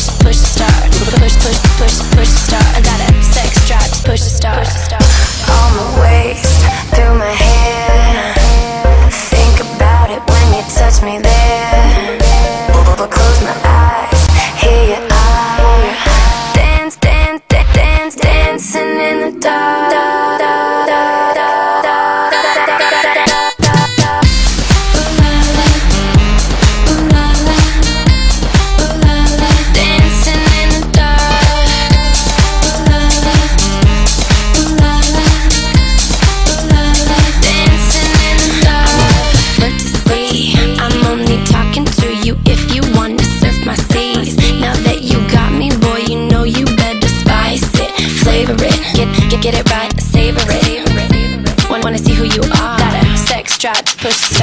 push, push, start, push, push, push, push, start. get it right, savor it. Wanna see who you are. Got a sex drive pussy.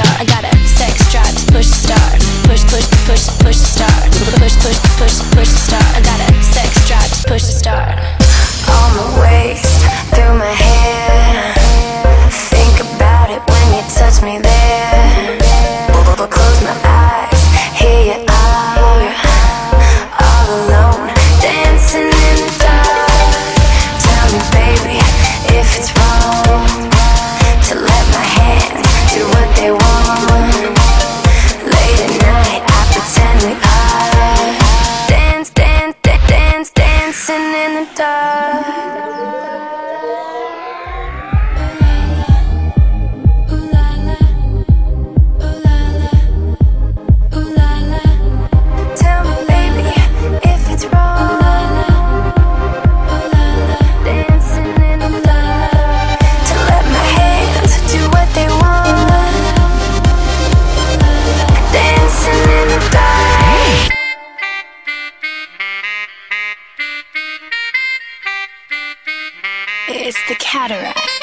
It's the cataract.